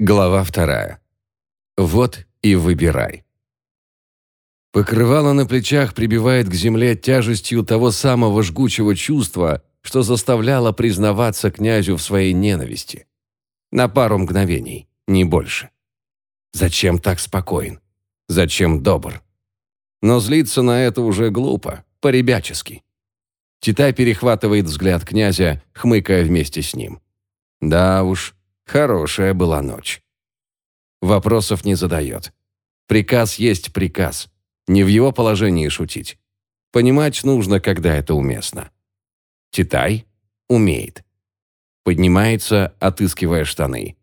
Глава вторая. Вот и выбирай. Покрывало на плечах прибивает к земле тяжестью того самого жгучего чувства, что заставляло признаваться князю в своей ненависти. На пару мгновений, не больше. Зачем так спокоен? Зачем добр? Но злиться на это уже глупо, по-ребячески. Титай перехватывает взгляд князя, хмыкая вместе с ним. Да уж, хорошая была ночь. Вопросов не задает. Приказ есть приказ. Не в его положении шутить. Понимать нужно, когда это уместно. Титай умеет. Поднимается, отыскивая штаны.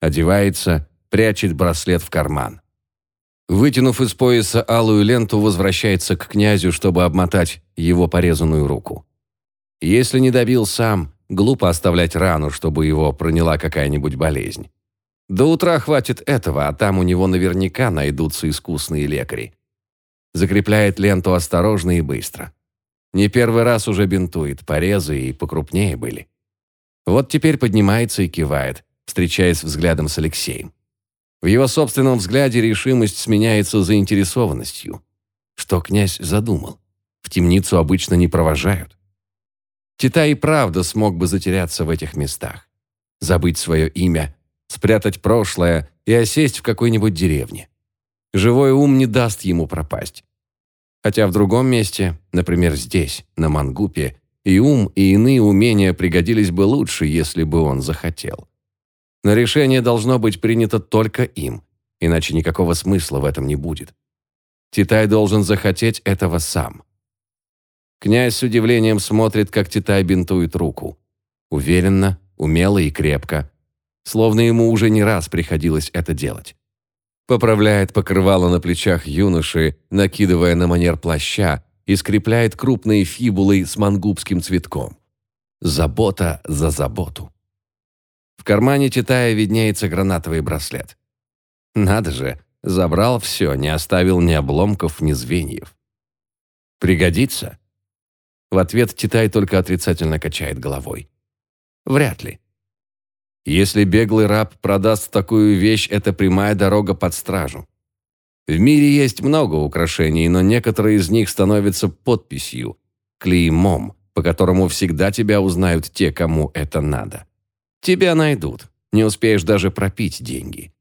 Одевается, прячет браслет в карман. Вытянув из пояса алую ленту, возвращается к князю, чтобы обмотать его порезанную руку. Если не добил сам, глупо оставлять рану, чтобы его проняла какая-нибудь болезнь. До утра хватит этого, а там у него наверняка найдутся искусные лекари. Закрепляет ленту осторожно и быстро. Не первый раз уже бинтует, порезы и покрупнее были. Вот теперь поднимается и кивает, встречаясь взглядом с Алексеем. В его собственном взгляде решимость сменяется заинтересованностью. Что князь задумал? В темницу обычно не провожают. Тита и правда смог бы затеряться в этих местах. Забыть свое имя, спрятать прошлое и осесть в какой-нибудь деревне. Живой ум не даст ему пропасть. Хотя в другом месте, например, здесь, на Мангупе, и ум, и иные умения пригодились бы лучше, если бы он захотел. Но решение должно быть принято только им, иначе никакого смысла в этом не будет. Титай должен захотеть этого сам. Князь с удивлением смотрит, как Титай бинтует руку. Уверенно, умело и крепко. Словно ему уже не раз приходилось это делать. Поправляет покрывало на плечах юноши, накидывая на манер плаща, и скрепляет крупные фибулы с мангубским цветком. Забота за заботу. В кармане Титая виднеется гранатовый браслет. Надо же, забрал все, не оставил ни обломков, ни звеньев. Пригодится? В ответ Титай только отрицательно качает головой. Вряд ли. Если беглый раб продаст такую вещь, это прямая дорога под стражу. В мире есть много украшений, но некоторые из них становятся подписью, клеймом, по которому всегда тебя узнают те, кому это надо. Тебя найдут. Не успеешь даже пропить деньги.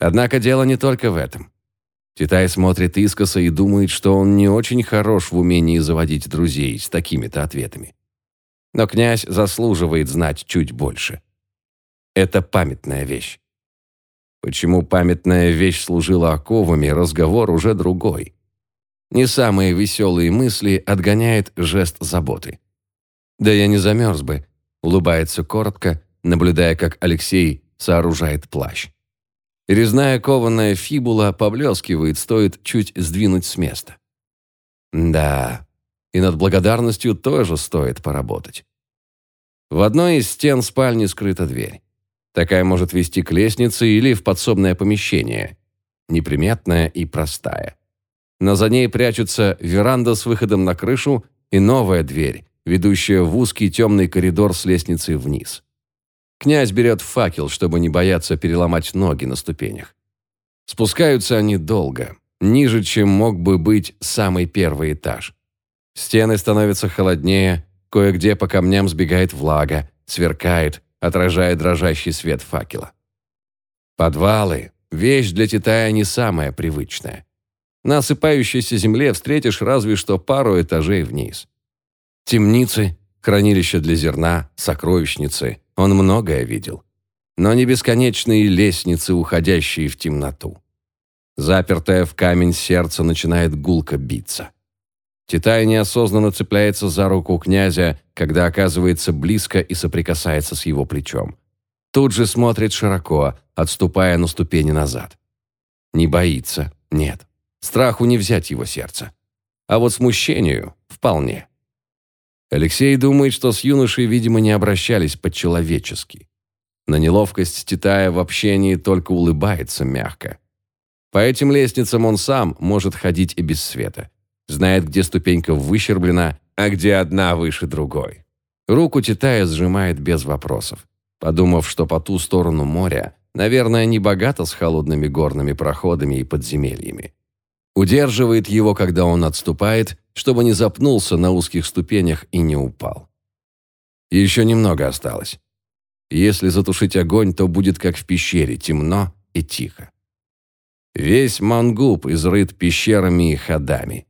Однако дело не только в этом. Титай смотрит искоса и думает, что он не очень хорош в умении заводить друзей с такими-то ответами. Но князь заслуживает знать чуть больше. Это памятная вещь. Почему памятная вещь служила оковами, разговор уже другой. Не самые веселые мысли отгоняет жест заботы. «Да я не замерз бы», — улыбается коротко, наблюдая, как Алексей сооружает плащ. Резная кованая фибула поблескивает, стоит чуть сдвинуть с места. Да, и над благодарностью тоже стоит поработать. В одной из стен спальни скрыта дверь. Такая может вести к лестнице или в подсобное помещение. Неприметная и простая. Но за ней прячутся веранда с выходом на крышу и новая дверь, ведущая в узкий темный коридор с лестницей вниз. Князь берет факел, чтобы не бояться переломать ноги на ступенях. Спускаются они долго, ниже, чем мог бы быть самый первый этаж. Стены становятся холоднее, кое-где по камням сбегает влага, сверкает, отражая дрожащий свет факела. Подвалы – вещь для Титая не самая привычная. На осыпающейся земле встретишь разве что пару этажей вниз. Темницы, хранилища для зерна, сокровищницы – он многое видел, но не бесконечные лестницы, уходящие в темноту. Запертое в камень сердце начинает гулко биться. Титай неосознанно цепляется за руку князя, когда оказывается близко и соприкасается с его плечом. Тут же смотрит широко, отступая на ступени назад. Не боится, нет. Страху не взять его сердце. А вот смущению вполне. Алексей думает, что с юношей, видимо, не обращались по-человечески. На неловкость Титая в общении только улыбается мягко. По этим лестницам он сам может ходить и без света. Знает, где ступенька выщерблена, а где одна выше другой. Руку Титая сжимает без вопросов, подумав, что по ту сторону моря наверное, не богато с холодными горными проходами и подземельями. Удерживает его, когда он отступает, чтобы не запнулся на узких ступенях и не упал. Еще немного осталось. Если затушить огонь, то будет как в пещере, темно и тихо. Весь Мангуб изрыт пещерами и ходами.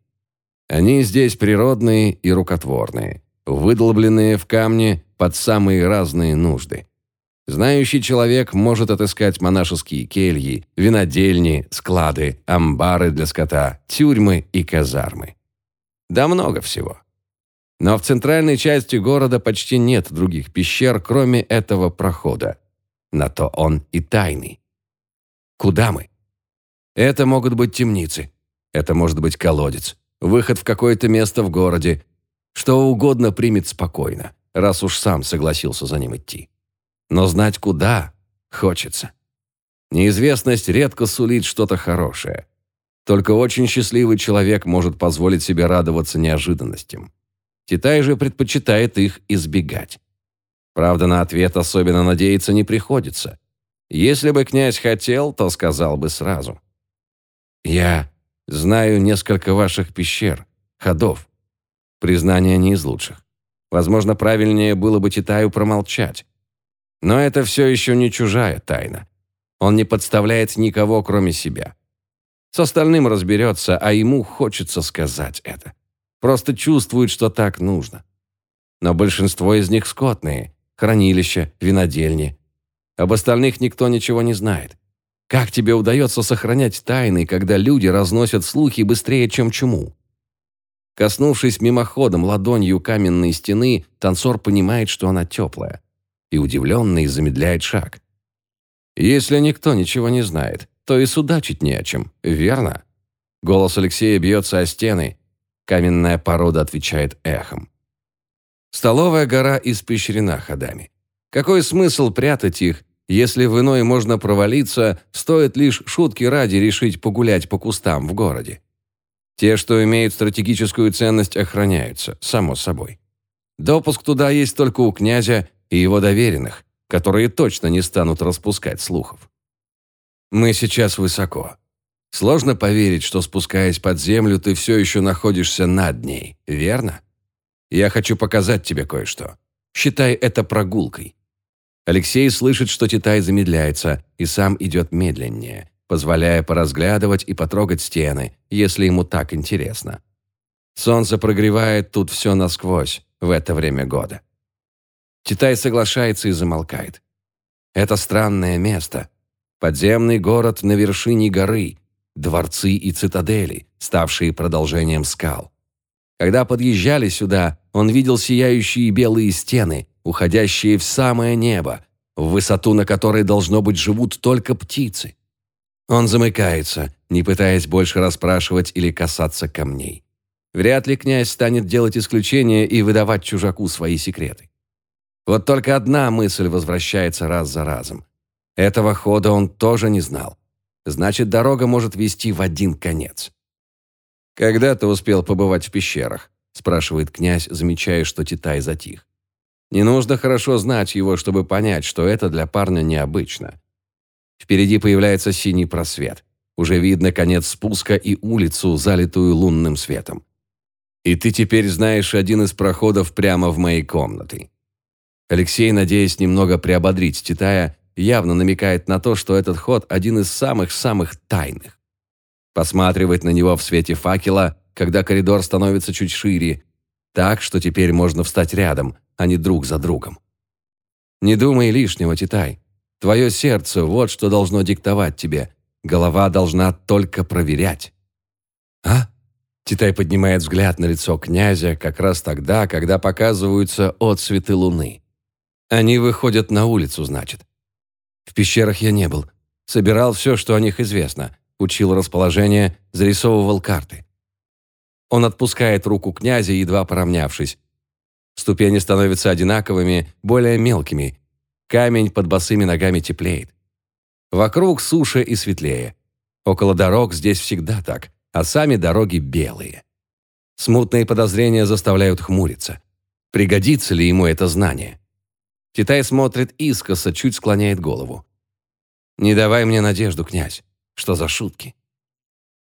Они здесь природные и рукотворные, выдолбленные в камне под самые разные нужды. Знающий человек может отыскать монашеские кельи, винодельни, склады, амбары для скота, тюрьмы и казармы. Да много всего. Но в центральной части города почти нет других пещер, кроме этого прохода. На то он и тайный. Куда мы? Это могут быть темницы. Это может быть колодец. Выход в какое-то место в городе. Что угодно примет спокойно, раз уж сам согласился за ним идти. Но знать куда хочется. Неизвестность редко сулит что-то хорошее. Только очень счастливый человек может позволить себе радоваться неожиданностям. Китай же предпочитает их избегать. Правда, на ответ особенно надеяться не приходится. Если бы князь хотел, то сказал бы сразу. «Я знаю несколько ваших пещер, ходов. Признание не из лучших. Возможно, правильнее было бы Титаю промолчать. Но это все еще не чужая тайна. Он не подставляет никого, кроме себя. С остальным разберется, а ему хочется сказать это. Просто чувствуют, что так нужно. Но большинство из них скотные, хранилища, винодельни. Об остальных никто ничего не знает. Как тебе удается сохранять тайны, когда люди разносят слухи быстрее, чем чуму? Коснувшись мимоходом ладонью каменной стены, танцор понимает, что она теплая, и удивленный замедляет шаг. Если никто ничего не знает, то и судачить не о чем, верно? Голос Алексея бьется о стены, Каменная порода отвечает эхом. Столовая гора испещрена ходами. Какой смысл прятать их, если в иной можно провалиться, стоит лишь шутки ради решить погулять по кустам в городе? Те, что имеют стратегическую ценность, охраняются, само собой. Допуск туда есть только у князя и его доверенных, которые точно не станут распускать слухов. Мы сейчас высоко. Сложно поверить, что спускаясь под землю, ты все еще находишься над ней, верно? Я хочу показать тебе кое-что. Считай это прогулкой. Алексей слышит, что Титай замедляется, и сам идет медленнее, позволяя поразглядывать и потрогать стены, если ему так интересно. Солнце прогревает тут все насквозь в это время года. Титай соглашается и замолкает. Это странное место. Подземный город на вершине горы, дворцы и цитадели, ставшие продолжением скал. Когда подъезжали сюда, он видел сияющие белые стены, уходящие в самое небо, в высоту на которой, должно быть, живут только птицы. Он замыкается, не пытаясь больше расспрашивать или касаться камней. Вряд ли князь станет делать исключения и выдавать чужаку свои секреты. Вот только одна мысль возвращается раз за разом. Этого хода он тоже не знал. Значит, дорога может вести в один конец. «Когда ты успел побывать в пещерах?» – спрашивает князь, замечая, что Титай затих. Не нужно хорошо знать его, чтобы понять, что это для парня необычно. Впереди появляется синий просвет. Уже видно конец спуска и улицу, залитую лунным светом. И ты теперь знаешь один из проходов прямо в моей комнаты. Алексей, надеясь немного приободрить Титая, явно намекает на то, что этот ход один из самых-самых тайных. Посматривать на него в свете факела, когда коридор становится чуть шире, так, что теперь можно встать рядом, а не друг за другом. Не думай лишнего, Титай. Твое сердце – вот что должно диктовать тебе. Голова должна только проверять. А? Титай поднимает взгляд на лицо князя как раз тогда, когда показываются отсветы луны. Они выходят на улицу, значит. В пещерах я не был. Собирал все, что о них известно. Учил расположение, зарисовывал карты. Он отпускает руку князя, едва поравнявшись. Ступени становятся одинаковыми, более мелкими. Камень под босыми ногами теплеет. Вокруг суше и светлее. Около дорог здесь всегда так, а сами дороги белые. Смутные подозрения заставляют хмуриться. Пригодится ли ему это знание? Китай смотрит искоса, чуть склоняет голову. Не давай мне надежду, князь. Что за шутки?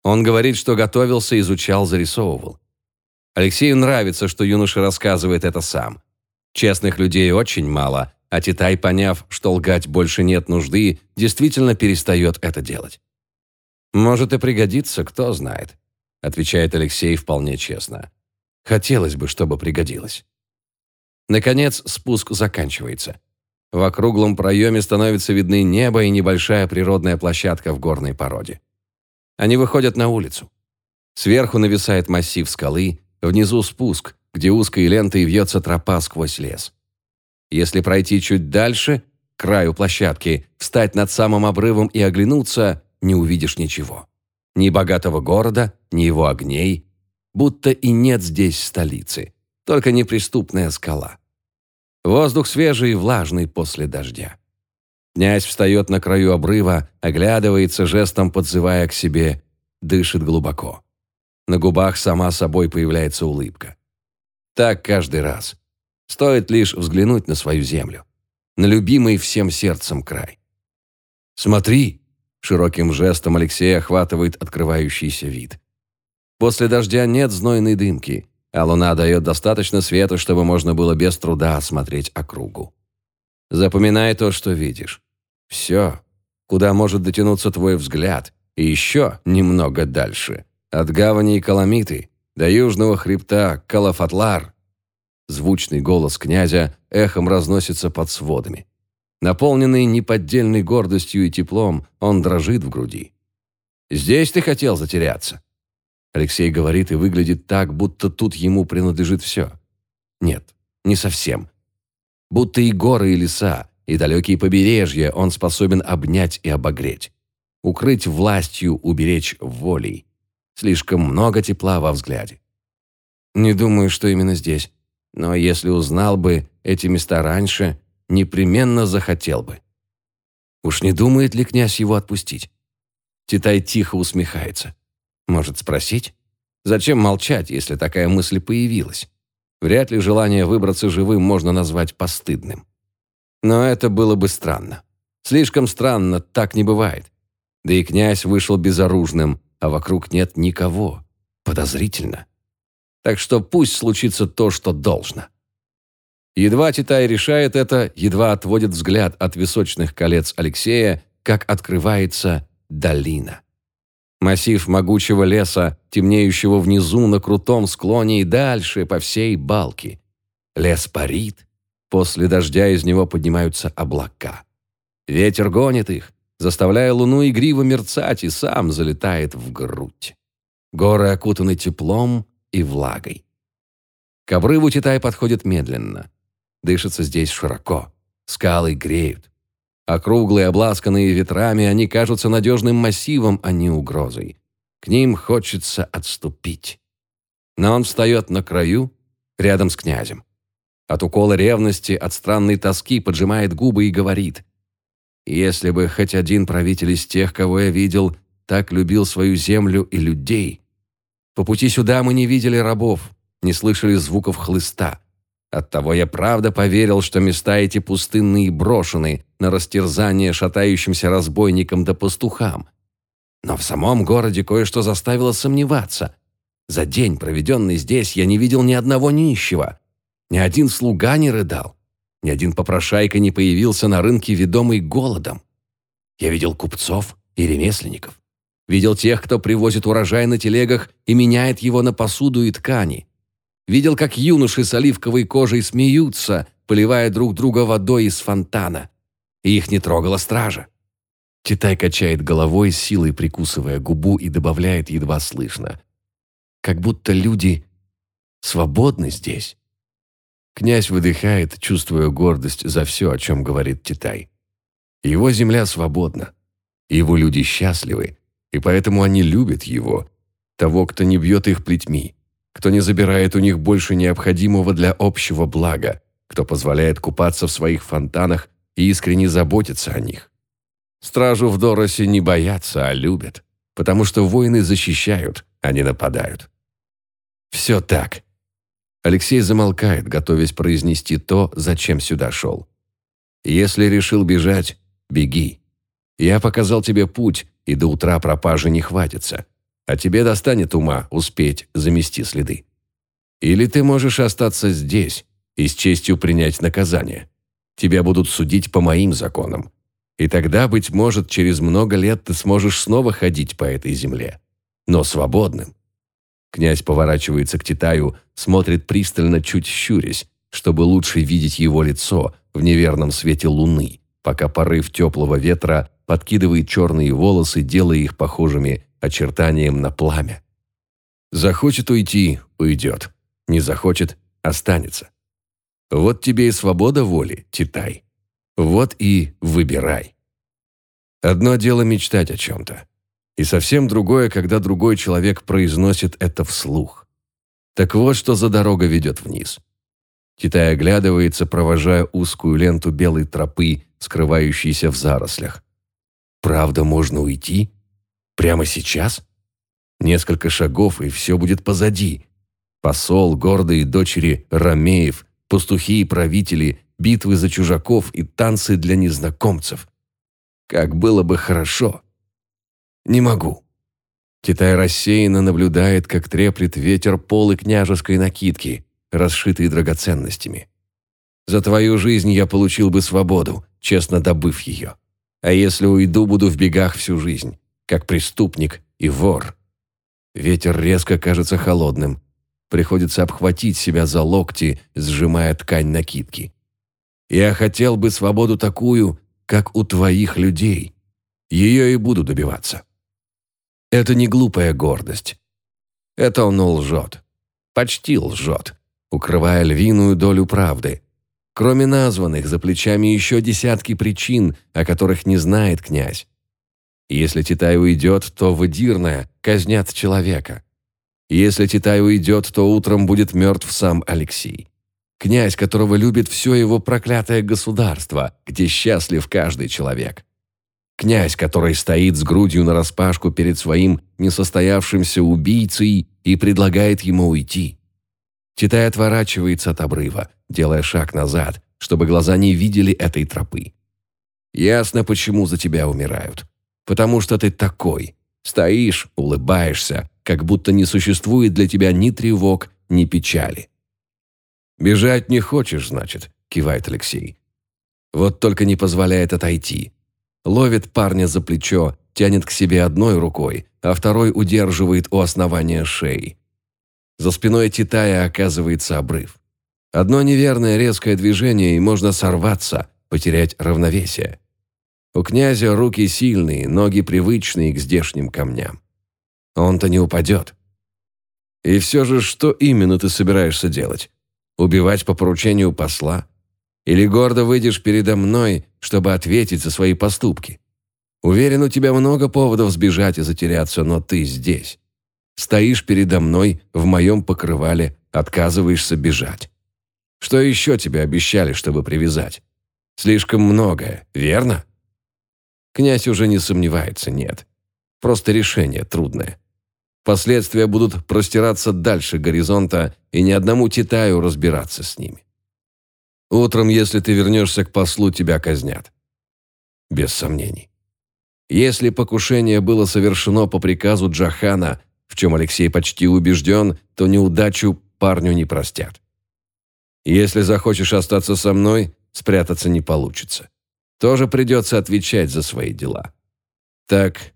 Он говорит, что готовился, изучал, зарисовывал. Алексею нравится, что юноша рассказывает это сам. Честных людей очень мало, а Титай, поняв, что лгать больше нет нужды, действительно перестает это делать. «Может и пригодится, кто знает», – отвечает Алексей вполне честно. «Хотелось бы, чтобы пригодилось». Наконец спуск заканчивается. В округлом проеме становится видны небо и небольшая природная площадка в горной породе. Они выходят на улицу. Сверху нависает массив скалы, внизу спуск, где узкой лентой вьется тропа сквозь лес. Если пройти чуть дальше, к краю площадки, встать над самым обрывом и оглянуться, не увидишь ничего. Ни богатого города, ни его огней, будто и нет здесь столицы только неприступная скала. Воздух свежий и влажный после дождя. Князь встает на краю обрыва, оглядывается, жестом подзывая к себе, дышит глубоко. На губах сама собой появляется улыбка. Так каждый раз. Стоит лишь взглянуть на свою землю. На любимый всем сердцем край. «Смотри!» – широким жестом Алексей охватывает открывающийся вид. После дождя нет знойной дымки – а луна дает достаточно света, чтобы можно было без труда осмотреть округу. Запоминай то, что видишь. Все, куда может дотянуться твой взгляд, и еще немного дальше. От гавани Каламиты до южного хребта Калафатлар. Звучный голос князя эхом разносится под сводами. Наполненный неподдельной гордостью и теплом, он дрожит в груди. «Здесь ты хотел затеряться?» Алексей говорит и выглядит так, будто тут ему принадлежит все. Нет, не совсем. Будто и горы, и леса, и далекие побережья он способен обнять и обогреть. Укрыть властью, уберечь волей. Слишком много тепла во взгляде. Не думаю, что именно здесь. Но если узнал бы эти места раньше, непременно захотел бы. Уж не думает ли князь его отпустить? Титай тихо усмехается. Может спросить? Зачем молчать, если такая мысль появилась? Вряд ли желание выбраться живым можно назвать постыдным. Но это было бы странно. Слишком странно, так не бывает. Да и князь вышел безоружным, а вокруг нет никого. Подозрительно. Так что пусть случится то, что должно. Едва Титай решает это, едва отводит взгляд от височных колец Алексея, как открывается долина. Массив могучего леса, темнеющего внизу на крутом склоне и дальше по всей балке. Лес парит, после дождя из него поднимаются облака. Ветер гонит их, заставляя луну игриво мерцать, и сам залетает в грудь. Горы окутаны теплом и влагой. К обрыву Титай подходит медленно. Дышится здесь широко. Скалы греют. Округлые, обласканные ветрами, они кажутся надежным массивом, а не угрозой. К ним хочется отступить. Но он встает на краю, рядом с князем. От укола ревности, от странной тоски поджимает губы и говорит, «Если бы хоть один правитель из тех, кого я видел, так любил свою землю и людей. По пути сюда мы не видели рабов, не слышали звуков хлыста. Оттого я правда поверил, что места эти пустынные и брошены на растерзание шатающимся разбойникам да пастухам. Но в самом городе кое-что заставило сомневаться. За день, проведенный здесь, я не видел ни одного нищего. Ни один слуга не рыдал. Ни один попрошайка не появился на рынке, ведомый голодом. Я видел купцов и ремесленников. Видел тех, кто привозит урожай на телегах и меняет его на посуду и ткани. Видел, как юноши с оливковой кожей смеются, поливая друг друга водой из фонтана. И их не трогала стража. Китай качает головой, силой прикусывая губу и добавляет едва слышно. Как будто люди свободны здесь. Князь выдыхает, чувствуя гордость за все, о чем говорит Китай. Его земля свободна. Его люди счастливы, и поэтому они любят его, того, кто не бьет их плетьми, кто не забирает у них больше необходимого для общего блага, кто позволяет купаться в своих фонтанах и искренне заботится о них. Стражу в Доросе не боятся, а любят, потому что воины защищают, а не нападают. Все так. Алексей замолкает, готовясь произнести то, зачем сюда шел. Если решил бежать, беги. Я показал тебе путь, и до утра пропажи не хватится, а тебе достанет ума успеть замести следы. Или ты можешь остаться здесь и с честью принять наказание. Тебя будут судить по моим законам. И тогда, быть может, через много лет ты сможешь снова ходить по этой земле. Но свободным. Князь поворачивается к Титаю, смотрит пристально, чуть щурясь, чтобы лучше видеть его лицо в неверном свете луны, пока порыв теплого ветра подкидывает черные волосы, делая их похожими очертанием на пламя. Захочет уйти – уйдет. Не захочет – останется. Вот тебе и свобода воли, Титай. Вот и выбирай. Одно дело мечтать о чем-то. И совсем другое, когда другой человек произносит это вслух. Так вот, что за дорога ведет вниз. Китай оглядывается, провожая узкую ленту белой тропы, скрывающейся в зарослях. Правда, можно уйти? Прямо сейчас? Несколько шагов, и все будет позади. Посол, гордые дочери Ромеев, пастухи и правители, битвы за чужаков и танцы для незнакомцев. Как было бы хорошо. Не могу. Китай рассеянно наблюдает, как треплет ветер полы княжеской накидки, расшитые драгоценностями. За твою жизнь я получил бы свободу, честно добыв ее. А если уйду, буду в бегах всю жизнь, как преступник и вор. Ветер резко кажется холодным. Приходится обхватить себя за локти, сжимая ткань накидки. Я хотел бы свободу такую, как у твоих людей. Ее и буду добиваться. Это не глупая гордость. Это он лжет. Почти лжет, укрывая львиную долю правды. Кроме названных, за плечами еще десятки причин, о которых не знает князь. Если Титай уйдет, то в Эдирное казнят человека. Если Титай уйдет, то утром будет мертв сам Алексей. Князь, которого любит все его проклятое государство, где счастлив каждый человек. Князь, который стоит с грудью нараспашку перед своим несостоявшимся убийцей и предлагает ему уйти. Титай отворачивается от обрыва, делая шаг назад, чтобы глаза не видели этой тропы. Ясно, почему за тебя умирают. Потому что ты такой. Стоишь, улыбаешься, как будто не существует для тебя ни тревог, ни печали. «Бежать не хочешь, значит», – кивает Алексей. Вот только не позволяет отойти, ловит парня за плечо, тянет к себе одной рукой, а второй удерживает у основания шеи. За спиной Титая оказывается обрыв. Одно неверное резкое движение, и можно сорваться, потерять равновесие. У князя руки сильные, ноги привычные к здешним камням. Он-то не упадет. И все же, что именно ты собираешься делать? Убивать по поручению посла? Или гордо выйдешь передо мной, чтобы ответить за свои поступки? Уверен, у тебя много поводов сбежать и затеряться, но ты здесь. Стоишь передо мной в моем покрывале, отказываешься бежать. Что еще тебе обещали, чтобы привязать? Слишком многое, верно? Князь уже не сомневается, нет. Просто решение трудное. Последствия будут простираться дальше горизонта, и ни одному Титаю разбираться с ними. Утром, если ты вернешься к послу, тебя казнят. Без сомнений. Если покушение было совершено по приказу Джахана, в чем Алексей почти убежден, то неудачу парню не простят. Если захочешь остаться со мной, спрятаться не получится. Тоже придется отвечать за свои дела. Так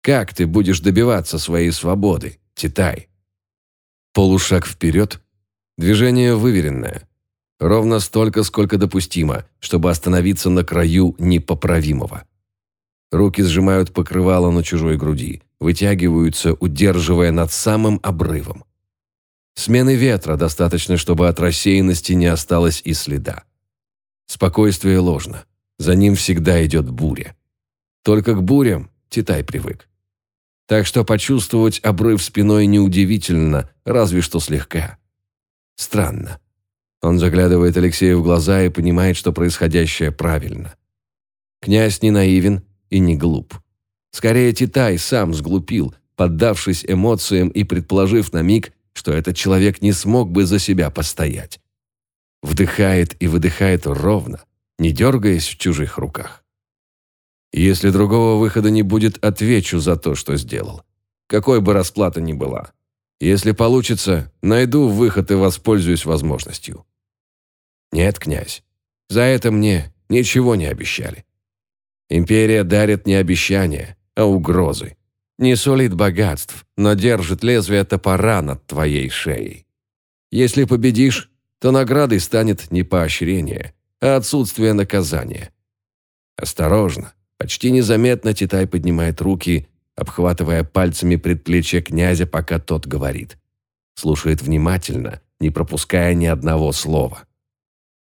как ты будешь добиваться своей свободы, Титай? Полушаг вперед, движение выверенное – Ровно столько, сколько допустимо, чтобы остановиться на краю непоправимого. Руки сжимают покрывало на чужой груди, вытягиваются, удерживая над самым обрывом. Смены ветра достаточно, чтобы от рассеянности не осталось и следа. Спокойствие ложно. За ним всегда идет буря. Только к бурям Титай привык. Так что почувствовать обрыв спиной неудивительно, разве что слегка. Странно. Он заглядывает Алексею в глаза и понимает, что происходящее правильно. Князь не наивен и не глуп. Скорее, Титай сам сглупил, поддавшись эмоциям и предположив на миг, что этот человек не смог бы за себя постоять. Вдыхает и выдыхает ровно, не дергаясь в чужих руках. Если другого выхода не будет, отвечу за то, что сделал. Какой бы расплата ни была. Если получится, найду выход и воспользуюсь возможностью. Нет, князь, за это мне ничего не обещали. Империя дарит не обещания, а угрозы. Не солит богатств, но держит лезвие топора над твоей шеей. Если победишь, то наградой станет не поощрение, а отсутствие наказания. Осторожно, почти незаметно Титай поднимает руки, обхватывая пальцами предплечье князя, пока тот говорит. Слушает внимательно, не пропуская ни одного слова.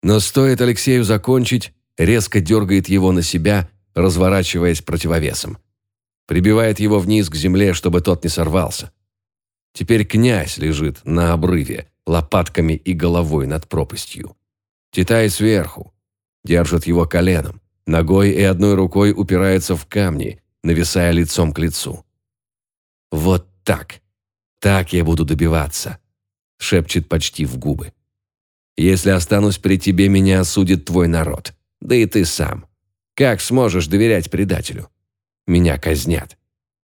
Но стоит Алексею закончить, резко дергает его на себя, разворачиваясь противовесом. Прибивает его вниз к земле, чтобы тот не сорвался. Теперь князь лежит на обрыве, лопатками и головой над пропастью. Титай сверху, держит его коленом, ногой и одной рукой упирается в камни, нависая лицом к лицу. «Вот так, так я буду добиваться», — шепчет почти в губы. «Если останусь при тебе, меня осудит твой народ, да и ты сам. Как сможешь доверять предателю? Меня казнят.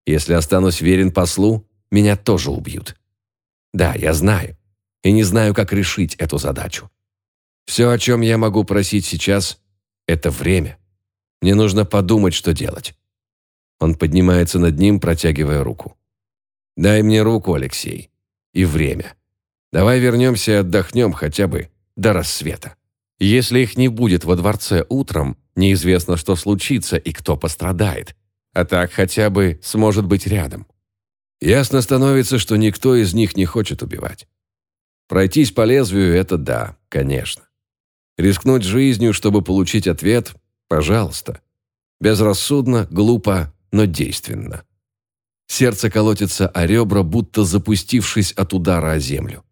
Если останусь верен послу, меня тоже убьют. Да, я знаю, и не знаю, как решить эту задачу. Все, о чем я могу просить сейчас, это время. Мне нужно подумать, что делать. Он поднимается над ним, протягивая руку. «Дай мне руку, Алексей. И время. Давай вернемся и отдохнем хотя бы до рассвета. Если их не будет во дворце утром, неизвестно, что случится и кто пострадает. А так хотя бы сможет быть рядом. Ясно становится, что никто из них не хочет убивать. Пройтись по лезвию – это да, конечно. Рискнуть жизнью, чтобы получить ответ – пожалуйста. Безрассудно, глупо, но действенно. Сердце колотится о ребра, будто запустившись от удара о землю.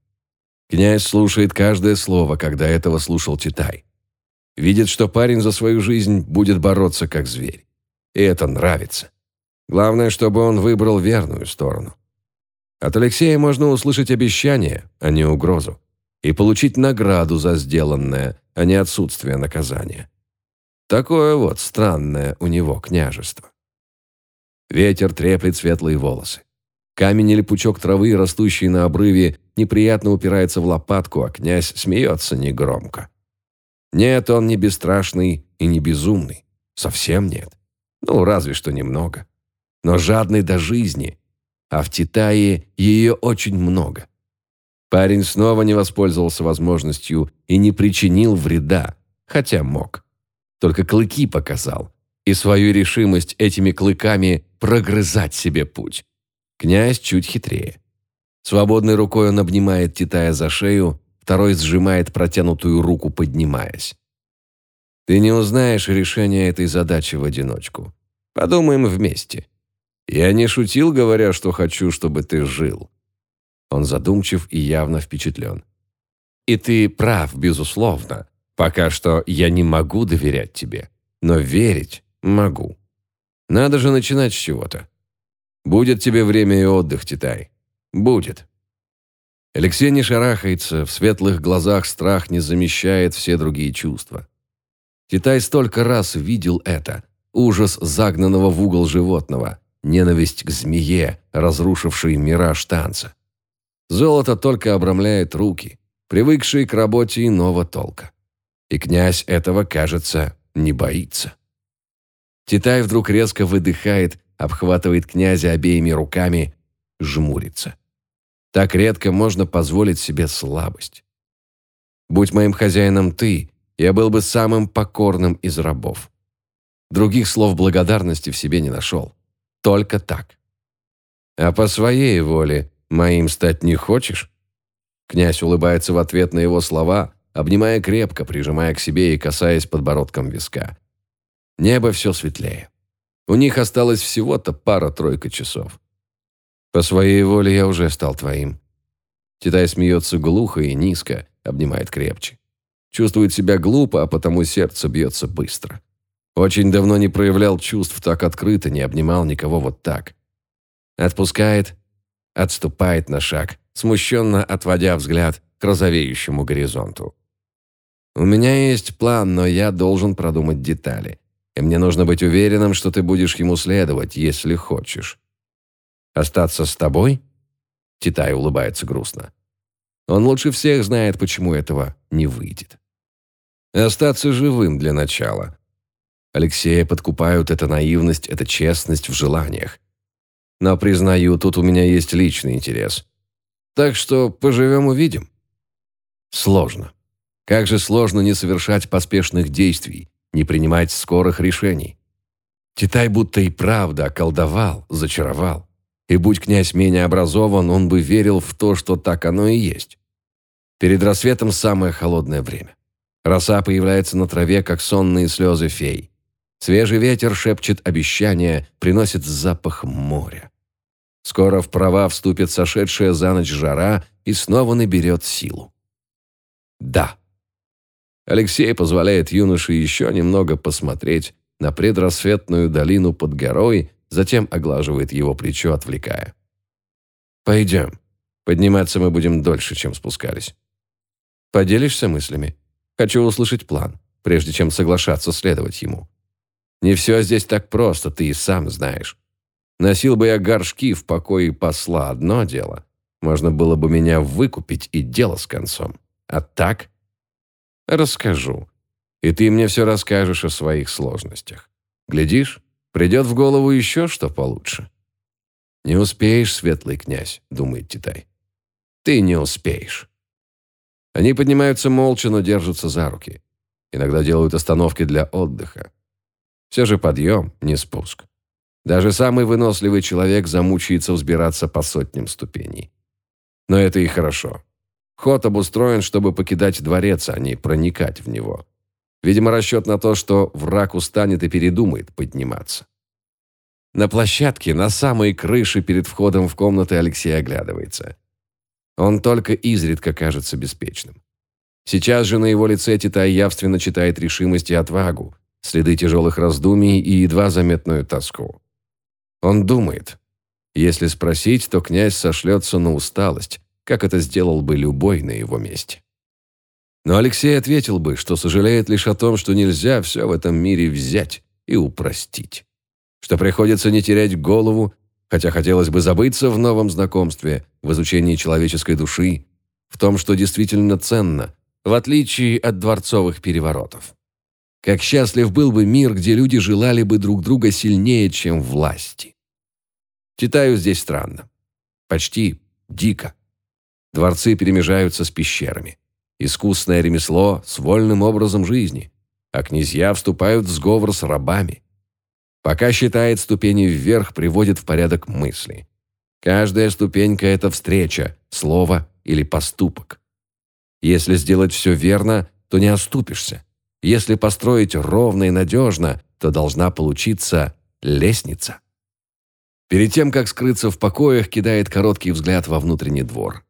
Князь слушает каждое слово, когда этого слушал Титай. Видит, что парень за свою жизнь будет бороться как зверь. И это нравится. Главное, чтобы он выбрал верную сторону. От Алексея можно услышать обещание, а не угрозу. И получить награду за сделанное, а не отсутствие наказания. Такое вот странное у него княжество. Ветер треплет светлые волосы. Камень или пучок травы, растущий на обрыве, неприятно упирается в лопатку, а князь смеется негромко. Нет, он не бесстрашный и не безумный. Совсем нет. Ну, разве что немного. Но жадный до жизни. А в Титае ее очень много. Парень снова не воспользовался возможностью и не причинил вреда, хотя мог. Только клыки показал, и свою решимость этими клыками прогрызать себе путь. Князь чуть хитрее. Свободной рукой он обнимает Титая за шею, второй сжимает протянутую руку, поднимаясь. Ты не узнаешь решение этой задачи в одиночку. Подумаем вместе. Я не шутил, говоря, что хочу, чтобы ты жил. Он задумчив и явно впечатлен. И ты прав, безусловно. Пока что я не могу доверять тебе, но верить Могу. Надо же начинать с чего-то. Будет тебе время и отдых, Титай. Будет. Алексей не шарахается, в светлых глазах страх не замещает все другие чувства. Китай столько раз видел это. Ужас загнанного в угол животного, ненависть к змее, разрушившей мираж танца. Золото только обрамляет руки, привыкшие к работе иного толка. И князь этого, кажется, не боится. Титай вдруг резко выдыхает, обхватывает князя обеими руками, жмурится. Так редко можно позволить себе слабость. Будь моим хозяином ты, я был бы самым покорным из рабов. Других слов благодарности в себе не нашел. Только так. А по своей воле моим стать не хочешь? Князь улыбается в ответ на его слова, обнимая крепко, прижимая к себе и касаясь подбородком виска. Небо все светлее. У них осталось всего-то пара-тройка часов. По своей воле я уже стал твоим. Титай смеется глухо и низко, обнимает крепче. Чувствует себя глупо, а потому сердце бьется быстро. Очень давно не проявлял чувств так открыто, не обнимал никого вот так. Отпускает, отступает на шаг, смущенно отводя взгляд к розовеющему горизонту. У меня есть план, но я должен продумать детали. И мне нужно быть уверенным, что ты будешь ему следовать, если хочешь. Остаться с тобой? Титай улыбается грустно. Он лучше всех знает, почему этого не выйдет. Остаться живым для начала. Алексея подкупают эта наивность, эта честность в желаниях. Но, признаю, тут у меня есть личный интерес. Так что поживем-увидим. Сложно. Как же сложно не совершать поспешных действий, не принимать скорых решений. Китай будто и правда околдовал, зачаровал. И будь князь менее образован, он бы верил в то, что так оно и есть. Перед рассветом самое холодное время. Роса появляется на траве, как сонные слезы фей. Свежий ветер шепчет обещания, приносит запах моря. Скоро в права вступит сошедшая за ночь жара и снова наберет силу. Да. Алексей позволяет юноше еще немного посмотреть на предрассветную долину под горой, затем оглаживает его плечо, отвлекая. «Пойдем. Подниматься мы будем дольше, чем спускались. Поделишься мыслями? Хочу услышать план, прежде чем соглашаться следовать ему. Не все здесь так просто, ты и сам знаешь. Носил бы я горшки в покое посла, одно дело. Можно было бы меня выкупить и дело с концом. А так? Расскажу. И ты мне все расскажешь о своих сложностях. Глядишь, придет в голову еще что получше. Не успеешь, светлый князь, думает Титай. Ты не успеешь. Они поднимаются молча, но держатся за руки. Иногда делают остановки для отдыха. Все же подъем, не спуск. Даже самый выносливый человек замучается взбираться по сотням ступеней. Но это и хорошо. Ход обустроен, чтобы покидать дворец, а не проникать в него. Видимо, расчет на то, что враг устанет и передумает подниматься. На площадке, на самой крыше перед входом в комнаты Алексей оглядывается. Он только изредка кажется беспечным. Сейчас же на его лице Титай явственно читает решимость и отвагу, следы тяжелых раздумий и едва заметную тоску. Он думает. Если спросить, то князь сошлется на усталость, как это сделал бы любой на его месте. Но Алексей ответил бы, что сожалеет лишь о том, что нельзя все в этом мире взять и упростить. Что приходится не терять голову хотя хотелось бы забыться в новом знакомстве, в изучении человеческой души, в том, что действительно ценно, в отличие от дворцовых переворотов. Как счастлив был бы мир, где люди желали бы друг друга сильнее, чем власти. Читаю здесь странно. Почти дико. Дворцы перемежаются с пещерами. Искусное ремесло с вольным образом жизни. А князья вступают в сговор с рабами. Пока считает ступени вверх, приводит в порядок мысли. Каждая ступенька – это встреча, слово или поступок. Если сделать все верно, то не оступишься. Если построить ровно и надежно, то должна получиться лестница. Перед тем, как скрыться в покоях, кидает короткий взгляд во внутренний двор.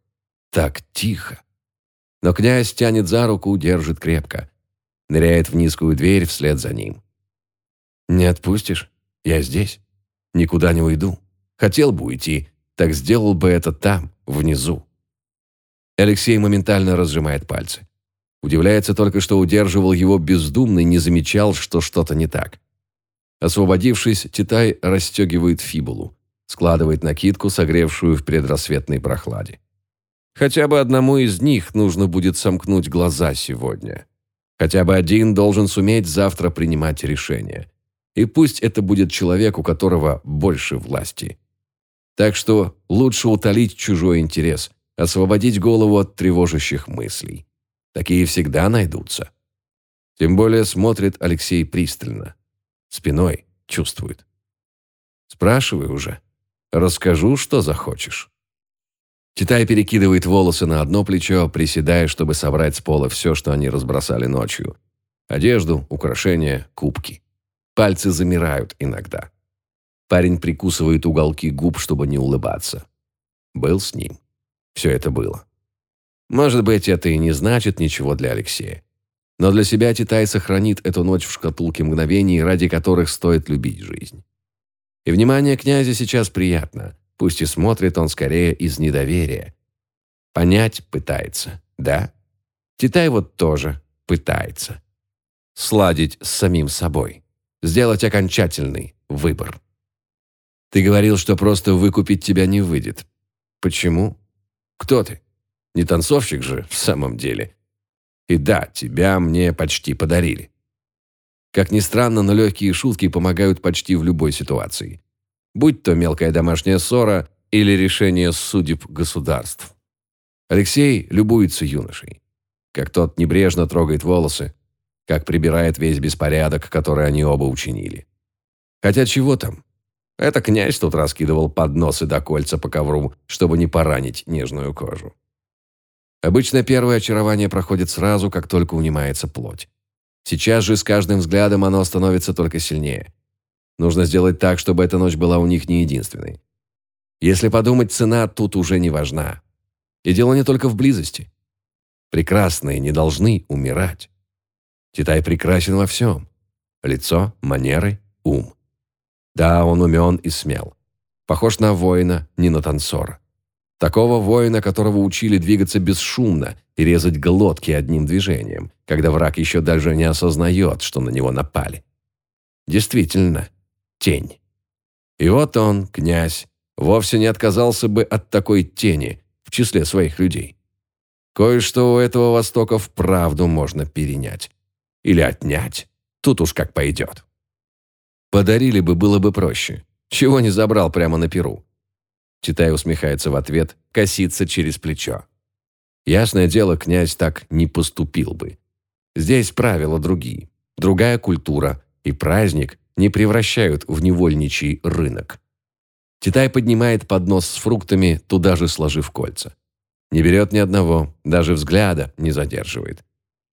Так тихо. Но князь тянет за руку, держит крепко. Ныряет в низкую дверь вслед за ним. «Не отпустишь? Я здесь. Никуда не уйду. Хотел бы уйти, так сделал бы это там, внизу». Алексей моментально разжимает пальцы. Удивляется только, что удерживал его бездумно и не замечал, что что-то не так. Освободившись, Титай расстегивает фибулу, складывает накидку, согревшую в предрассветной прохладе. Хотя бы одному из них нужно будет сомкнуть глаза сегодня. Хотя бы один должен суметь завтра принимать решение. И пусть это будет человек, у которого больше власти. Так что лучше утолить чужой интерес, освободить голову от тревожащих мыслей. Такие всегда найдутся. Тем более смотрит Алексей пристально. Спиной чувствует. Спрашивай уже. Расскажу, что захочешь. Китай перекидывает волосы на одно плечо, приседая, чтобы собрать с пола все, что они разбросали ночью. Одежду, украшения, кубки. Пальцы замирают иногда. Парень прикусывает уголки губ, чтобы не улыбаться. Был с ним. Все это было. Может быть, это и не значит ничего для Алексея. Но для себя Титай сохранит эту ночь в шкатулке мгновений, ради которых стоит любить жизнь. И внимание князя сейчас приятно, пусть и смотрит он скорее из недоверия. Понять пытается, да? Титай вот тоже пытается. Сладить с самим собой. сделать окончательный выбор. Ты говорил, что просто выкупить тебя не выйдет. Почему? Кто ты? Не танцовщик же в самом деле. И да, тебя мне почти подарили. Как ни странно, но легкие шутки помогают почти в любой ситуации. Будь то мелкая домашняя ссора или решение судеб государств. Алексей любуется юношей. Как тот небрежно трогает волосы, как прибирает весь беспорядок, который они оба учинили. Хотя чего там? Это князь тут раскидывал подносы до кольца по ковру, чтобы не поранить нежную кожу. Обычно первое очарование проходит сразу, как только унимается плоть. Сейчас же с каждым взглядом оно становится только сильнее. Нужно сделать так, чтобы эта ночь была у них не единственной. Если подумать, цена тут уже не важна. И дело не только в близости. Прекрасные не должны умирать. Китай прекрасен во всем. Лицо, манеры, ум. Да, он умен и смел. Похож на воина, не на танцора. Такого воина, которого учили двигаться бесшумно и резать глотки одним движением, когда враг еще даже не осознает, что на него напали. Действительно, тень. И вот он, князь, вовсе не отказался бы от такой тени в числе своих людей. Кое-что у этого Востока вправду можно перенять. Или отнять. Тут уж как пойдет. Подарили бы, было бы проще. Чего не забрал прямо на перу? Читай усмехается в ответ, косится через плечо. Ясное дело, князь так не поступил бы. Здесь правила другие, другая культура, и праздник не превращают в невольничий рынок. Титай поднимает поднос с фруктами, туда же сложив кольца. Не берет ни одного, даже взгляда не задерживает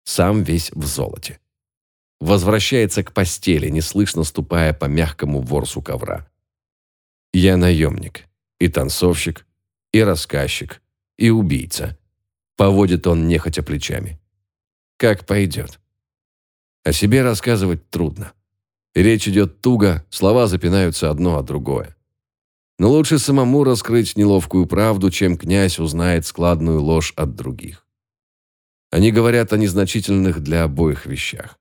сам весь в золоте. Возвращается к постели, неслышно ступая по мягкому ворсу ковра. Я наемник, и танцовщик, и рассказчик, и убийца. Поводит он нехотя плечами. Как пойдет. О себе рассказывать трудно. Речь идет туго, слова запинаются одно от другое. Но лучше самому раскрыть неловкую правду, чем князь узнает складную ложь от других. Они говорят о незначительных для обоих вещах.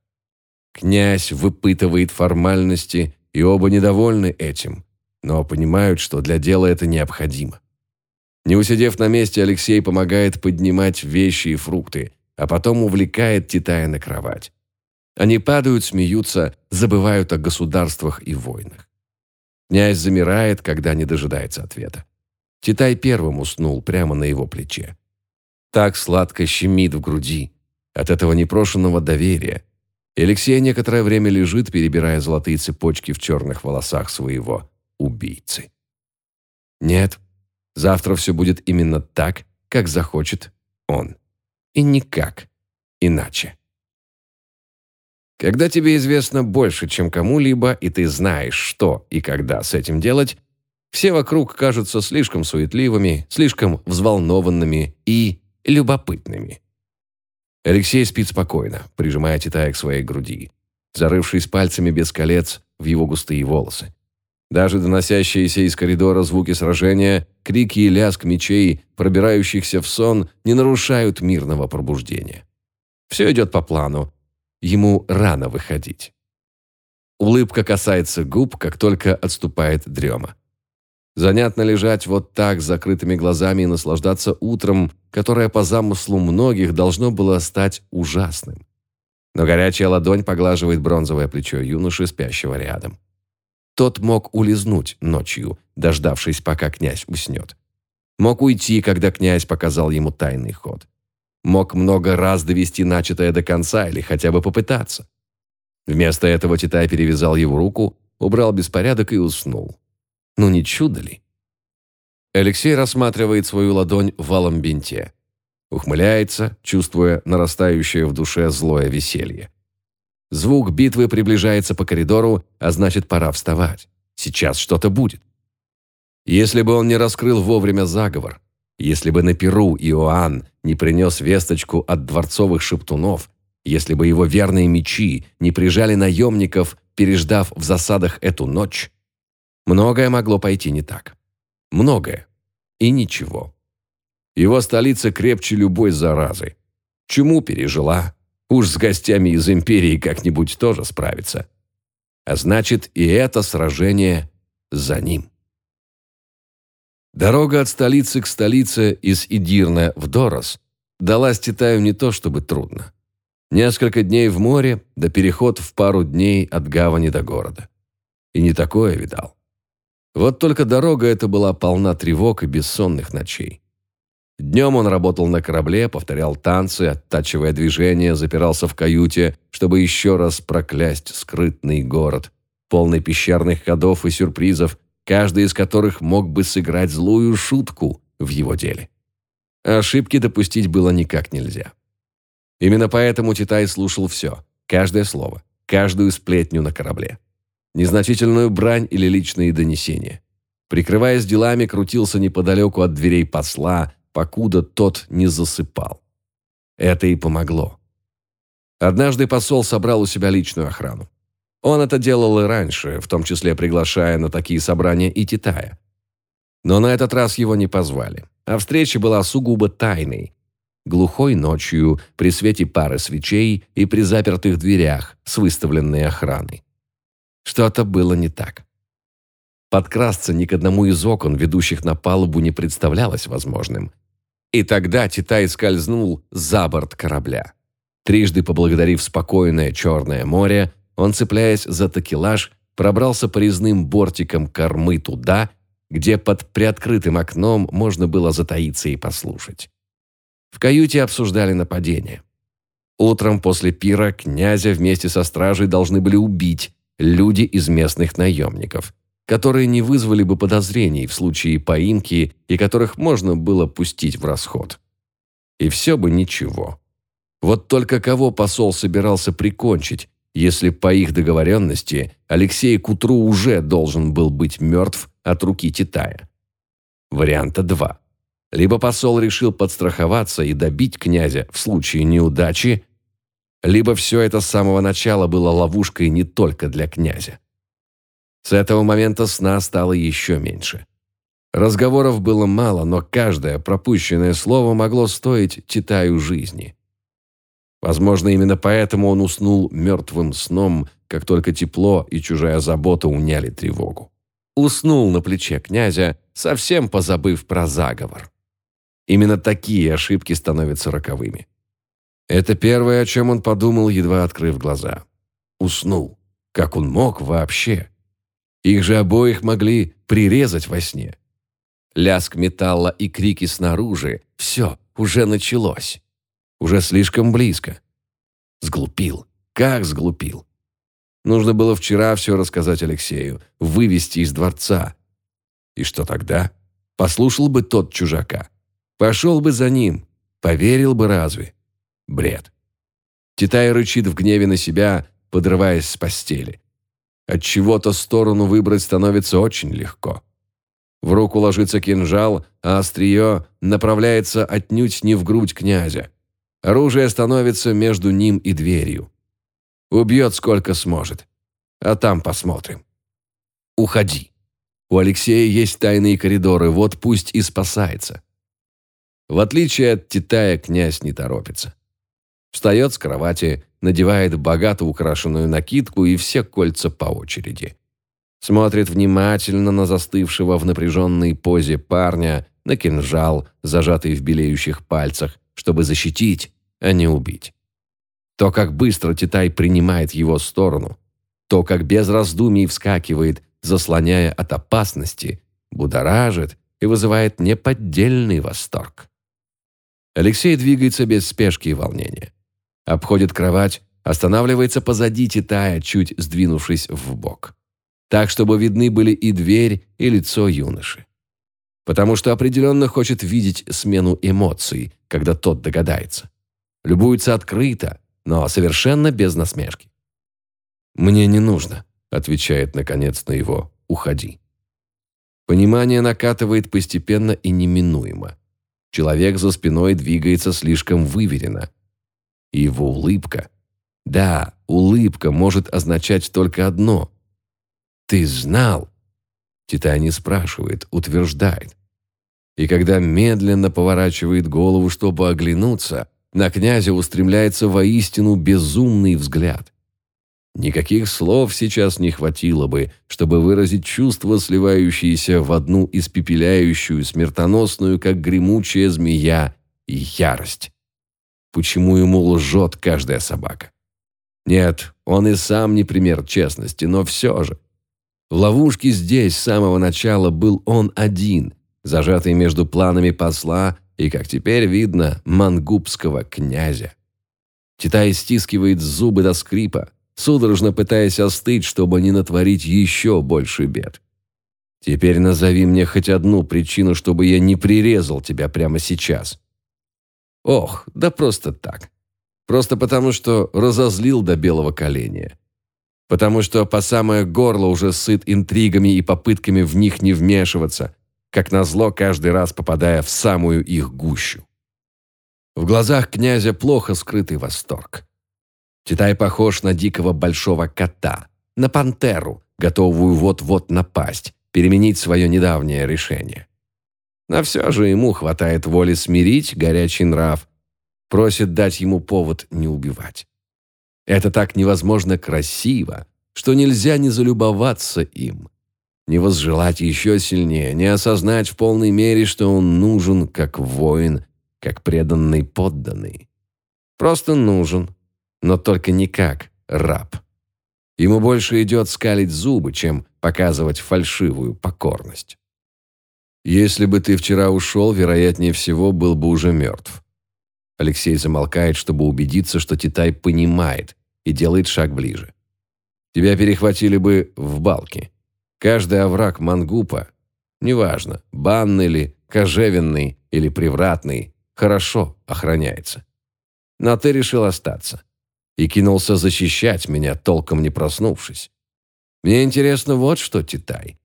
Князь выпытывает формальности, и оба недовольны этим, но понимают, что для дела это необходимо. Не усидев на месте, Алексей помогает поднимать вещи и фрукты, а потом увлекает Титая на кровать. Они падают, смеются, забывают о государствах и войнах. Князь замирает, когда не дожидается ответа. Титай первым уснул прямо на его плече. Так сладко щемит в груди от этого непрошенного доверия. И Алексей некоторое время лежит, перебирая золотые цепочки в черных волосах своего убийцы. Нет, завтра все будет именно так, как захочет он. И никак иначе. Когда тебе известно больше, чем кому-либо, и ты знаешь, что и когда с этим делать, все вокруг кажутся слишком суетливыми, слишком взволнованными и любопытными. Алексей спит спокойно, прижимая Титая к своей груди, зарывшись пальцами без колец в его густые волосы. Даже доносящиеся из коридора звуки сражения, крики и лязг мечей, пробирающихся в сон, не нарушают мирного пробуждения. Все идет по плану. Ему рано выходить. Улыбка касается губ, как только отступает дрема. Занятно лежать вот так с закрытыми глазами и наслаждаться утром, которое по замыслу многих должно было стать ужасным. Но горячая ладонь поглаживает бронзовое плечо юноши, спящего рядом. Тот мог улизнуть ночью, дождавшись, пока князь уснет. Мог уйти, когда князь показал ему тайный ход. Мог много раз довести начатое до конца или хотя бы попытаться. Вместо этого Титай перевязал его руку, убрал беспорядок и уснул. Ну не чудо ли? Алексей рассматривает свою ладонь в валом бинте. Ухмыляется, чувствуя нарастающее в душе злое веселье. Звук битвы приближается по коридору, а значит, пора вставать. Сейчас что-то будет. Если бы он не раскрыл вовремя заговор, если бы на Перу Иоанн не принес весточку от дворцовых шептунов, если бы его верные мечи не прижали наемников, переждав в засадах эту ночь, Многое могло пойти не так. Многое. И ничего. Его столица крепче любой заразы. Чему пережила? Уж с гостями из империи как-нибудь тоже справится. А значит, и это сражение за ним. Дорога от столицы к столице из Идирна в Дорос далась Титаю не то чтобы трудно. Несколько дней в море, да переход в пару дней от гавани до города. И не такое видал. Вот только дорога эта была полна тревог и бессонных ночей. Днем он работал на корабле, повторял танцы, оттачивая движения, запирался в каюте, чтобы еще раз проклясть скрытный город, полный пещерных ходов и сюрпризов, каждый из которых мог бы сыграть злую шутку в его деле. Ошибки допустить было никак нельзя. Именно поэтому Титай слушал все, каждое слово, каждую сплетню на корабле. Незначительную брань или личные донесения. Прикрываясь делами, крутился неподалеку от дверей посла, покуда тот не засыпал. Это и помогло. Однажды посол собрал у себя личную охрану. Он это делал и раньше, в том числе приглашая на такие собрания и Титая. Но на этот раз его не позвали, а встреча была сугубо тайной. Глухой ночью, при свете пары свечей и при запертых дверях с выставленной охраной. Что-то было не так. Подкрасться ни к одному из окон, ведущих на палубу, не представлялось возможным – и тогда Титай скользнул за борт корабля. Трижды поблагодарив спокойное Черное море, он, цепляясь за такелаж, пробрался по резным бортикам кормы туда, где под приоткрытым окном можно было затаиться и послушать. В каюте обсуждали нападение. Утром после пира князя вместе со стражей должны были убить люди из местных наемников – которые не вызвали бы подозрений в случае поимки и которых можно было пустить в расход. И все бы ничего. Вот только кого посол собирался прикончить, если по их договоренности Алексей к утру уже должен был быть мертв от руки Титая? Варианта два. Либо посол решил подстраховаться и добить князя в случае неудачи, либо все это с самого начала было ловушкой не только для князя. С этого момента сна стало еще меньше. Разговоров было мало, но каждое пропущенное слово могло стоить Титаю жизни. Возможно, именно поэтому он уснул мертвым сном, как только тепло и чужая забота уняли тревогу. Уснул на плече князя, совсем позабыв про заговор. Именно такие ошибки становятся роковыми. Это первое, о чем он подумал, едва открыв глаза. Уснул. Как он мог вообще? Их же обоих могли прирезать во сне. Лязг металла и крики снаружи – все, уже началось. Уже слишком близко. Сглупил. Как сглупил? Нужно было вчера все рассказать Алексею, вывести из дворца. И что тогда? Послушал бы тот чужака. Пошел бы за ним. Поверил бы разве? Бред. Титай рычит в гневе на себя, подрываясь с постели. От чего-то сторону выбрать становится очень легко. В руку ложится кинжал, а острие направляется отнюдь не в грудь князя. Оружие становится между ним и дверью. Убьет сколько сможет. А там посмотрим. Уходи. У Алексея есть тайные коридоры, вот пусть и спасается. В отличие от Титая, князь не торопится. Встает с кровати, надевает богато украшенную накидку и все кольца по очереди. Смотрит внимательно на застывшего в напряженной позе парня, на кинжал, зажатый в белеющих пальцах, чтобы защитить, а не убить. То, как быстро Титай принимает его сторону, то, как без раздумий вскакивает, заслоняя от опасности, будоражит и вызывает неподдельный восторг. Алексей двигается без спешки и волнения обходит кровать, останавливается позади Титая, чуть сдвинувшись в бок, так, чтобы видны были и дверь, и лицо юноши. Потому что определенно хочет видеть смену эмоций, когда тот догадается. Любуется открыто, но совершенно без насмешки. «Мне не нужно», — отвечает наконец на его «уходи». Понимание накатывает постепенно и неминуемо. Человек за спиной двигается слишком выверенно, его улыбка. Да, улыбка может означать только одно. «Ты знал?» Титай не спрашивает, утверждает. И когда медленно поворачивает голову, чтобы оглянуться, на князя устремляется воистину безумный взгляд. Никаких слов сейчас не хватило бы, чтобы выразить чувства, сливающиеся в одну испепеляющую, смертоносную, как гремучая змея, ярость. Почему ему лжет каждая собака? Нет, он и сам не пример честности, но все же. В ловушке здесь с самого начала был он один, зажатый между планами посла и, как теперь видно, мангубского князя. Титай стискивает зубы до скрипа, судорожно пытаясь остыть, чтобы не натворить еще больше бед. Теперь назови мне хоть одну причину, чтобы я не прирезал тебя прямо сейчас. Ох, да просто так. Просто потому, что разозлил до белого коленя. Потому что по самое горло уже сыт интригами и попытками в них не вмешиваться, как назло каждый раз попадая в самую их гущу. В глазах князя плохо скрытый восторг. Титай похож на дикого большого кота, на пантеру, готовую вот-вот напасть, переменить свое недавнее решение. Но все же ему хватает воли смирить горячий нрав, просит дать ему повод не убивать. Это так невозможно красиво, что нельзя не залюбоваться им, не возжелать еще сильнее, не осознать в полной мере, что он нужен как воин, как преданный подданный. Просто нужен, но только не как раб. Ему больше идет скалить зубы, чем показывать фальшивую покорность. Если бы ты вчера ушел, вероятнее всего, был бы уже мертв. Алексей замолкает, чтобы убедиться, что Титай понимает, и делает шаг ближе. Тебя перехватили бы в балке. Каждый овраг мангупа, неважно, банный ли, кожевенный или привратный, хорошо охраняется. Но ты решил остаться и кинулся защищать меня, толком не проснувшись. Мне интересно вот что, Титай.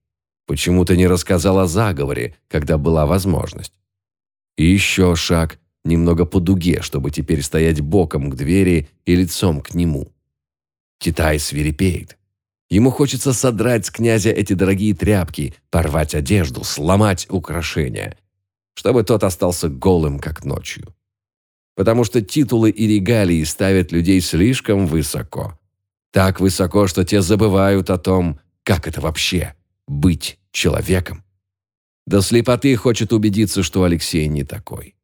Почему ты не рассказал о заговоре, когда была возможность? И еще шаг, немного по дуге, чтобы теперь стоять боком к двери и лицом к нему. Китай свирепеет. Ему хочется содрать с князя эти дорогие тряпки, порвать одежду, сломать украшения, чтобы тот остался голым, как ночью потому что титулы и регалии ставят людей слишком высоко. Так высоко, что те забывают о том, как это вообще быть человеком. До слепоты хочет убедиться, что Алексей не такой.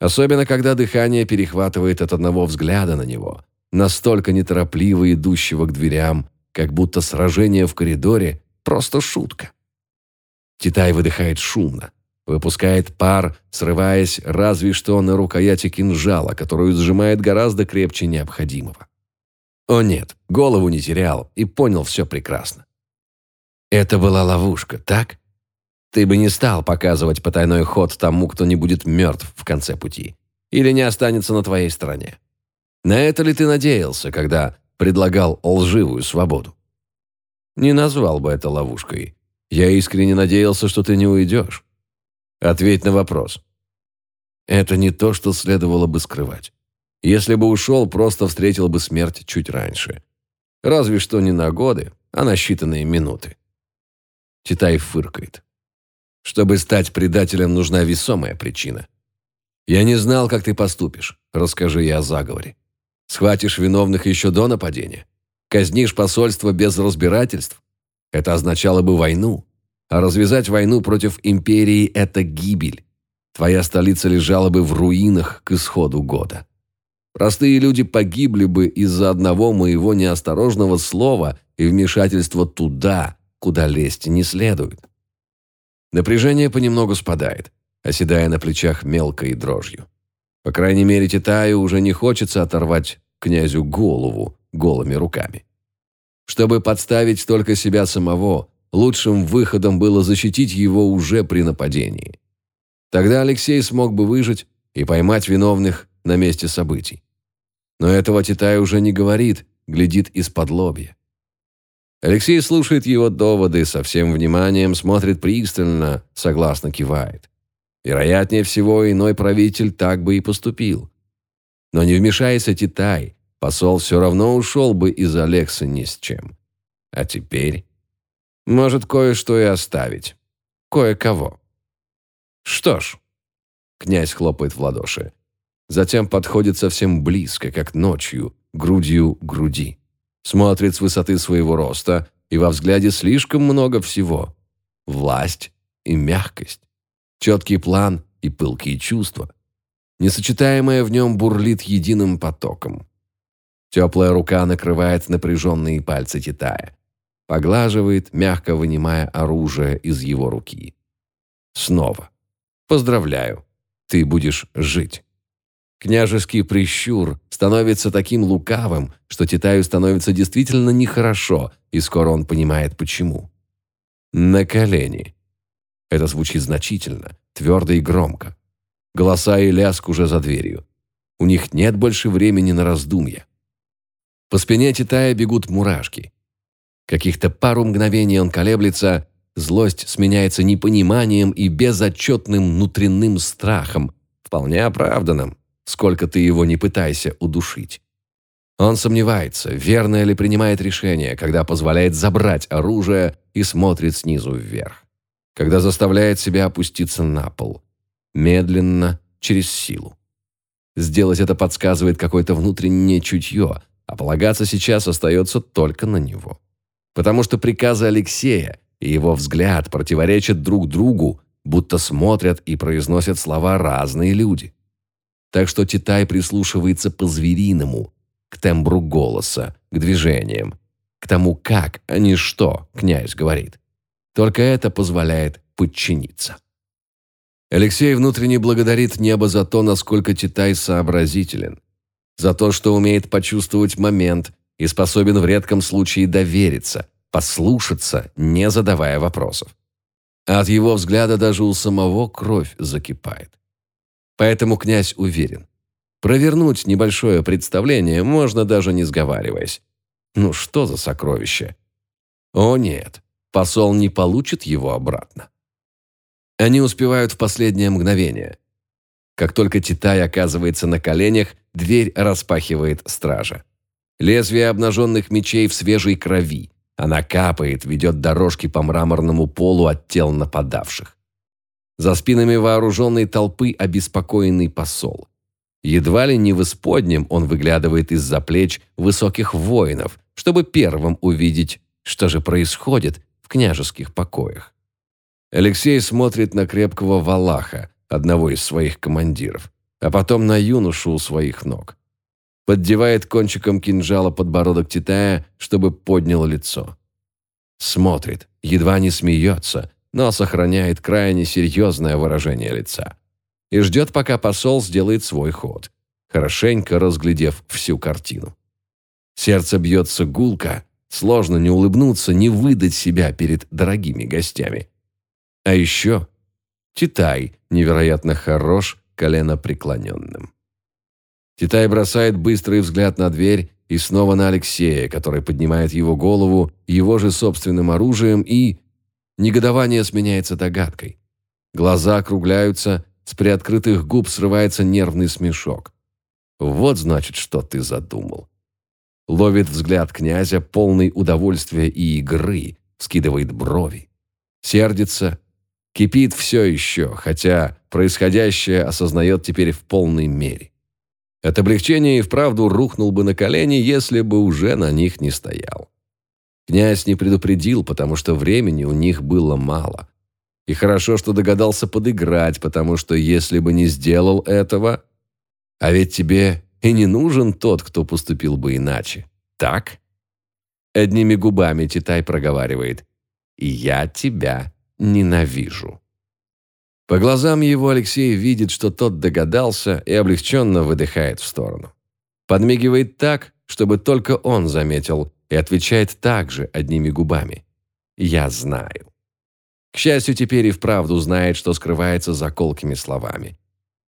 Особенно, когда дыхание перехватывает от одного взгляда на него, настолько неторопливо идущего к дверям, как будто сражение в коридоре – просто шутка. Титай выдыхает шумно, Выпускает пар, срываясь разве что на рукояти кинжала, которую сжимает гораздо крепче необходимого. О нет, голову не терял и понял все прекрасно. Это была ловушка, так? Ты бы не стал показывать потайной ход тому, кто не будет мертв в конце пути. Или не останется на твоей стороне. На это ли ты надеялся, когда предлагал лживую свободу? Не назвал бы это ловушкой. Я искренне надеялся, что ты не уйдешь. Ответь на вопрос. Это не то, что следовало бы скрывать. Если бы ушел, просто встретил бы смерть чуть раньше. Разве что не на годы, а на считанные минуты. Титай фыркает. Чтобы стать предателем, нужна весомая причина. Я не знал, как ты поступишь. Расскажи я о заговоре. Схватишь виновных еще до нападения? Казнишь посольство без разбирательств? Это означало бы войну. А развязать войну против империи – это гибель. Твоя столица лежала бы в руинах к исходу года. Простые люди погибли бы из-за одного моего неосторожного слова и вмешательства туда, куда лезть не следует. Напряжение понемногу спадает, оседая на плечах мелкой дрожью. По крайней мере, Титаю уже не хочется оторвать князю голову голыми руками. Чтобы подставить только себя самого, лучшим выходом было защитить его уже при нападении. Тогда Алексей смог бы выжить и поймать виновных на месте событий. Но этого Титай уже не говорит, глядит из-под лобья. Алексей слушает его доводы со всем вниманием, смотрит пристально, согласно кивает. Вероятнее всего, иной правитель так бы и поступил. Но не вмешайся Титай, посол все равно ушел бы из Алекса ни с чем. А теперь может, кое-что и оставить. Кое-кого. Что ж, князь хлопает в ладоши. Затем подходит совсем близко, как ночью, грудью к груди. Смотрит с высоты своего роста, и во взгляде слишком много всего. Власть и мягкость, четкий план и пылкие чувства. Несочетаемое в нем бурлит единым потоком. Теплая рука накрывает напряженные пальцы Титая. Поглаживает, мягко вынимая оружие из его руки. Снова. Поздравляю, ты будешь жить. Княжеский прищур становится таким лукавым, что Титаю становится действительно нехорошо, и скоро он понимает почему. На колени. Это звучит значительно, твердо и громко. Голоса и ляск уже за дверью. У них нет больше времени на раздумья. По спине Титая бегут мурашки. Каких-то пару мгновений он колеблется, злость сменяется непониманием и безотчетным внутренним страхом, вполне оправданным, сколько ты его не пытайся удушить. Он сомневается, верно ли принимает решение, когда позволяет забрать оружие и смотрит снизу вверх. Когда заставляет себя опуститься на пол. Медленно, через силу. Сделать это подсказывает какое-то внутреннее чутье, а полагаться сейчас остается только на него. Потому что приказы Алексея и его взгляд противоречат друг другу, будто смотрят и произносят слова разные люди. Так что Титай прислушивается по-звериному, к тембру голоса, к движениям, к тому, как, а не что князь говорит. Только это позволяет подчиниться. Алексей внутренне благодарит небо за то, насколько Титай сообразителен за то, что умеет почувствовать момент и способен в редком случае довериться, послушаться, не задавая вопросов. от его взгляда даже у самого кровь закипает. Поэтому князь уверен. Провернуть небольшое представление можно даже не сговариваясь. Ну что за сокровище? О нет, посол не получит его обратно. Они успевают в последнее мгновение. Как только Титай оказывается на коленях, Дверь распахивает стража. Лезвие обнаженных мечей в свежей крови. Она капает, ведет дорожки по мраморному полу от тел нападавших. За спинами вооруженной толпы обеспокоенный посол. Едва ли не в исподнем он выглядывает из-за плеч высоких воинов, чтобы первым увидеть, что же происходит в княжеских покоях. Алексей смотрит на крепкого валаха, одного из своих командиров а потом на юношу у своих ног. Поддевает кончиком кинжала подбородок Титая, чтобы поднял лицо. Смотрит, едва не смеется, но сохраняет крайне серьезное выражение лица. И ждет, пока посол сделает свой ход, хорошенько разглядев всю картину. Сердце бьется гулко, сложно не улыбнуться, не выдать себя перед дорогими гостями. А еще Титай невероятно хорош колено преклоненным. Титай бросает быстрый взгляд на дверь и снова на Алексея, который поднимает его голову его же собственным оружием и... Негодование сменяется догадкой. Глаза округляются, с приоткрытых губ срывается нервный смешок. Вот значит, что ты задумал. Ловит взгляд князя, полный удовольствия и игры, скидывает брови. Сердится, Кипит все еще, хотя происходящее осознает теперь в полной мере. От облегчения и вправду рухнул бы на колени, если бы уже на них не стоял. Князь не предупредил, потому что времени у них было мало. И хорошо, что догадался подыграть, потому что если бы не сделал этого... А ведь тебе и не нужен тот, кто поступил бы иначе. Так? Одними губами Титай проговаривает. «И я тебя ненавижу. По глазам его Алексей видит, что тот догадался и облегченно выдыхает в сторону. Подмигивает так, чтобы только он заметил, и отвечает также одними губами. «Я знаю». К счастью, теперь и вправду знает, что скрывается за колкими словами.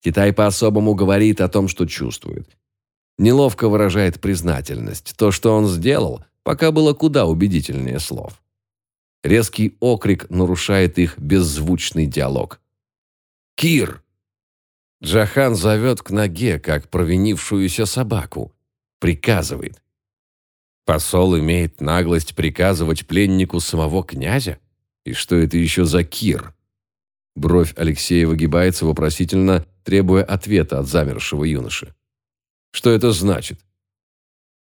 Китай по-особому говорит о том, что чувствует. Неловко выражает признательность. То, что он сделал, пока было куда убедительнее слов. Резкий окрик нарушает их беззвучный диалог. «Кир!» Джахан зовет к ноге, как провинившуюся собаку. Приказывает. Посол имеет наглость приказывать пленнику самого князя? И что это еще за Кир? Бровь Алексея выгибается вопросительно, требуя ответа от замершего юноши. Что это значит?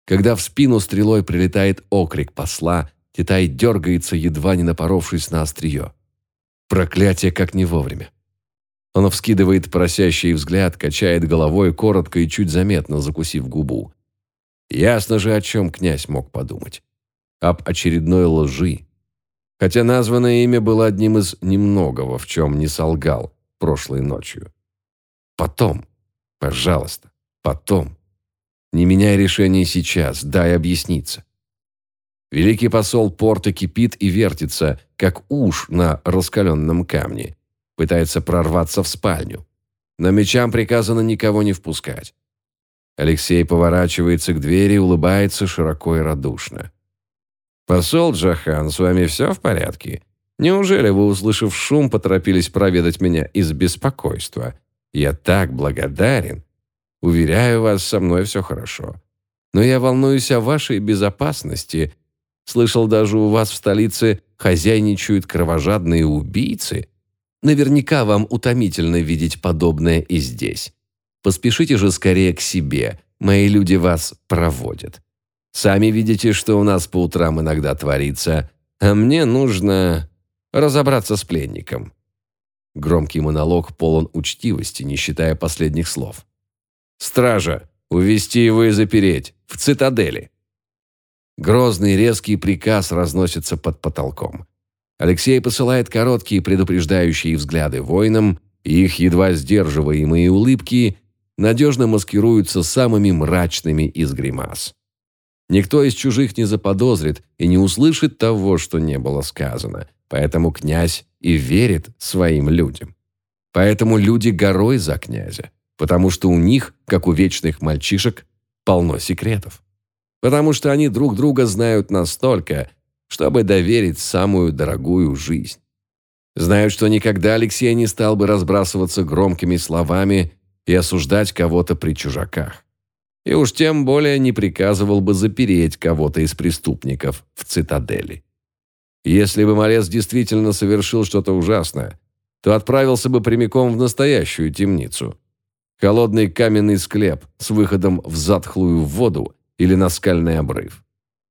Когда в спину стрелой прилетает окрик посла, Титай дергается, едва не напоровшись на острие. Проклятие как не вовремя. Он вскидывает просящий взгляд, качает головой коротко и чуть заметно, закусив губу. Ясно же, о чем князь мог подумать. Об очередной лжи. Хотя названное имя было одним из немногого, в чем не солгал прошлой ночью. Потом. Пожалуйста. Потом. Не меняй решение сейчас, дай объясниться. Великий посол порта кипит и вертится, как уж на раскаленном камне. Пытается прорваться в спальню. Но мечам приказано никого не впускать. Алексей поворачивается к двери, улыбается широко и радушно. «Посол Джахан, с вами все в порядке? Неужели вы, услышав шум, поторопились проведать меня из беспокойства? Я так благодарен. Уверяю вас, со мной все хорошо. Но я волнуюсь о вашей безопасности. Слышал, даже у вас в столице хозяйничают кровожадные убийцы. Наверняка вам утомительно видеть подобное и здесь. Поспешите же скорее к себе. Мои люди вас проводят. Сами видите, что у нас по утрам иногда творится, а мне нужно разобраться с пленником». Громкий монолог полон учтивости, не считая последних слов. «Стража! Увести его и запереть! В цитадели!» Грозный резкий приказ разносится под потолком. Алексей посылает короткие предупреждающие взгляды воинам, и их едва сдерживаемые улыбки надежно маскируются самыми мрачными из гримас. Никто из чужих не заподозрит и не услышит того, что не было сказано, поэтому князь и верит своим людям. Поэтому люди горой за князя потому что у них, как у вечных мальчишек, полно секретов. Потому что они друг друга знают настолько, чтобы доверить самую дорогую жизнь. Знают, что никогда Алексей не стал бы разбрасываться громкими словами и осуждать кого-то при чужаках. И уж тем более не приказывал бы запереть кого-то из преступников в цитадели. Если бы Морец действительно совершил что-то ужасное, то отправился бы прямиком в настоящую темницу – холодный каменный склеп с выходом в затхлую воду или на скальный обрыв.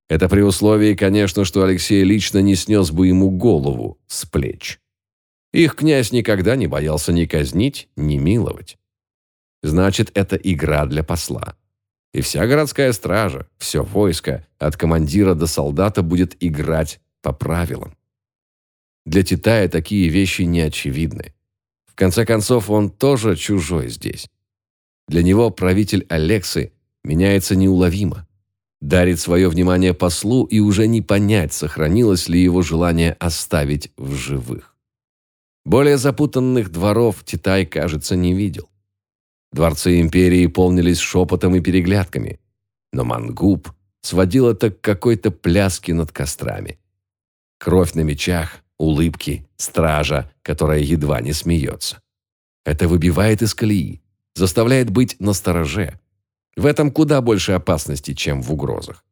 Это при условии, конечно, что Алексей лично не снес бы ему голову с плеч. Их князь никогда не боялся ни казнить, ни миловать. Значит, это игра для посла. И вся городская стража, все войско, от командира до солдата будет играть по правилам. Для Титая такие вещи не очевидны. В конце концов, он тоже чужой здесь. Для него правитель Алексы меняется неуловимо. Дарит свое внимание послу, и уже не понять, сохранилось ли его желание оставить в живых. Более запутанных дворов Титай, кажется, не видел. Дворцы империи полнились шепотом и переглядками, но Мангуб сводил это к какой-то пляске над кострами. Кровь на мечах, улыбки, стража, которая едва не смеется. Это выбивает из колеи заставляет быть настороже. В этом куда больше опасности, чем в угрозах.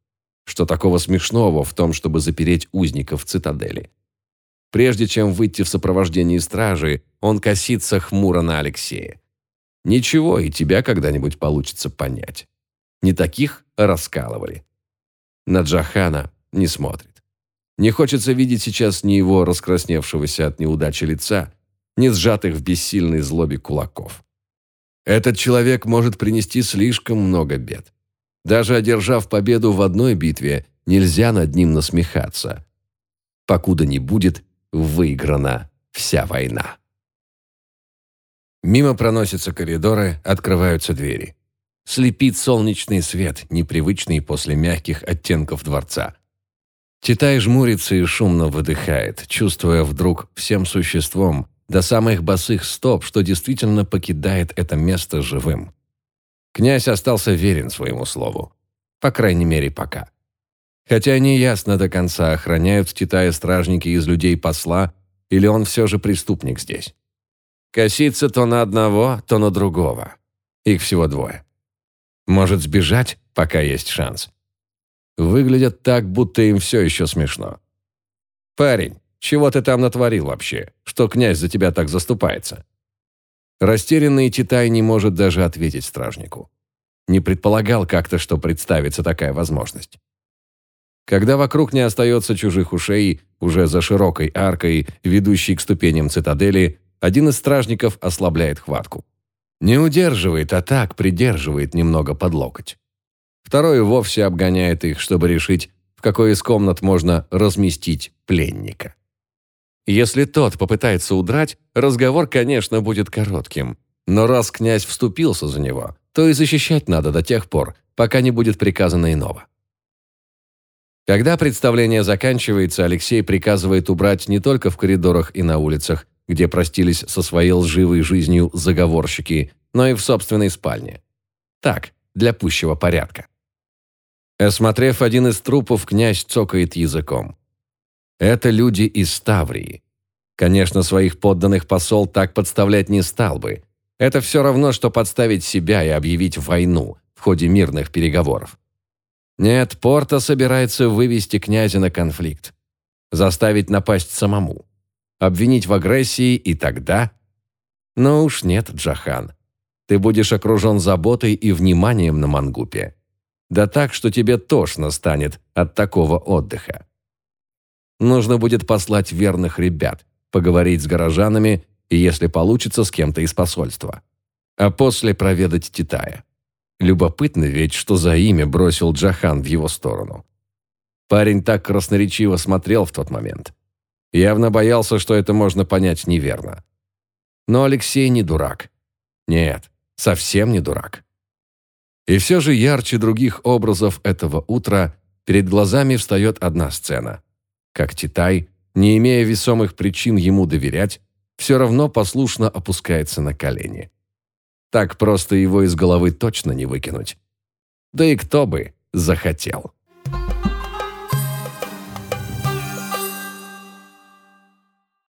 Что такого смешного в том, чтобы запереть узника в цитадели? Прежде чем выйти в сопровождении стражи, он косится хмуро на Алексея. Ничего, и тебя когда-нибудь получится понять. Не таких раскалывали. На Джахана не смотрит. Не хочется видеть сейчас ни его раскрасневшегося от неудачи лица, ни сжатых в бессильной злобе кулаков. Этот человек может принести слишком много бед. Даже одержав победу в одной битве, нельзя над ним насмехаться. Покуда не будет выиграна вся война. Мимо проносятся коридоры, открываются двери. Слепит солнечный свет, непривычный после мягких оттенков дворца. Титай жмурится и шумно выдыхает, чувствуя вдруг всем существом, до самых босых стоп, что действительно покидает это место живым. Князь остался верен своему слову. По крайней мере, пока. Хотя неясно до конца, охраняют Титая стражники из людей посла, или он все же преступник здесь. Косится то на одного, то на другого. Их всего двое. Может сбежать, пока есть шанс. Выглядят так, будто им все еще смешно. «Парень, чего ты там натворил вообще? Что князь за тебя так заступается?» Растерянный Титай не может даже ответить стражнику. не предполагал как-то, что представится такая возможность. Когда вокруг не остается чужих ушей, уже за широкой аркой, ведущей к ступеням цитадели, один из стражников ослабляет хватку. Не удерживает, а так придерживает немного под локоть. Второй вовсе обгоняет их, чтобы решить, в какой из комнат можно разместить пленника. Если тот попытается удрать, разговор, конечно, будет коротким. Но раз князь вступился за него, то и защищать надо до тех пор, пока не будет приказано иного. Когда представление заканчивается, Алексей приказывает убрать не только в коридорах и на улицах, где простились со своей лживой жизнью заговорщики, но и в собственной спальне. Так, для пущего порядка. Осмотрев один из трупов, князь цокает языком. Это люди из Ставрии. Конечно, своих подданных посол так подставлять не стал бы. Это все равно, что подставить себя и объявить войну в ходе мирных переговоров. Нет, Порта собирается вывести князя на конфликт. Заставить напасть самому. Обвинить в агрессии и тогда... Но уж нет, Джахан. Ты будешь окружен заботой и вниманием на Мангупе. Да так, что тебе тошно станет от такого отдыха. Нужно будет послать верных ребят, поговорить с горожанами и, если получится, с кем-то из посольства. А после проведать Титая. Любопытно ведь, что за имя бросил Джахан в его сторону. Парень так красноречиво смотрел в тот момент. Явно боялся, что это можно понять неверно. Но Алексей не дурак. Нет, совсем не дурак. И все же ярче других образов этого утра перед глазами встает одна сцена. Как Титай, не имея весомых причин ему доверять, все равно послушно опускается на колени. Так просто его из головы точно не выкинуть. Да и кто бы захотел.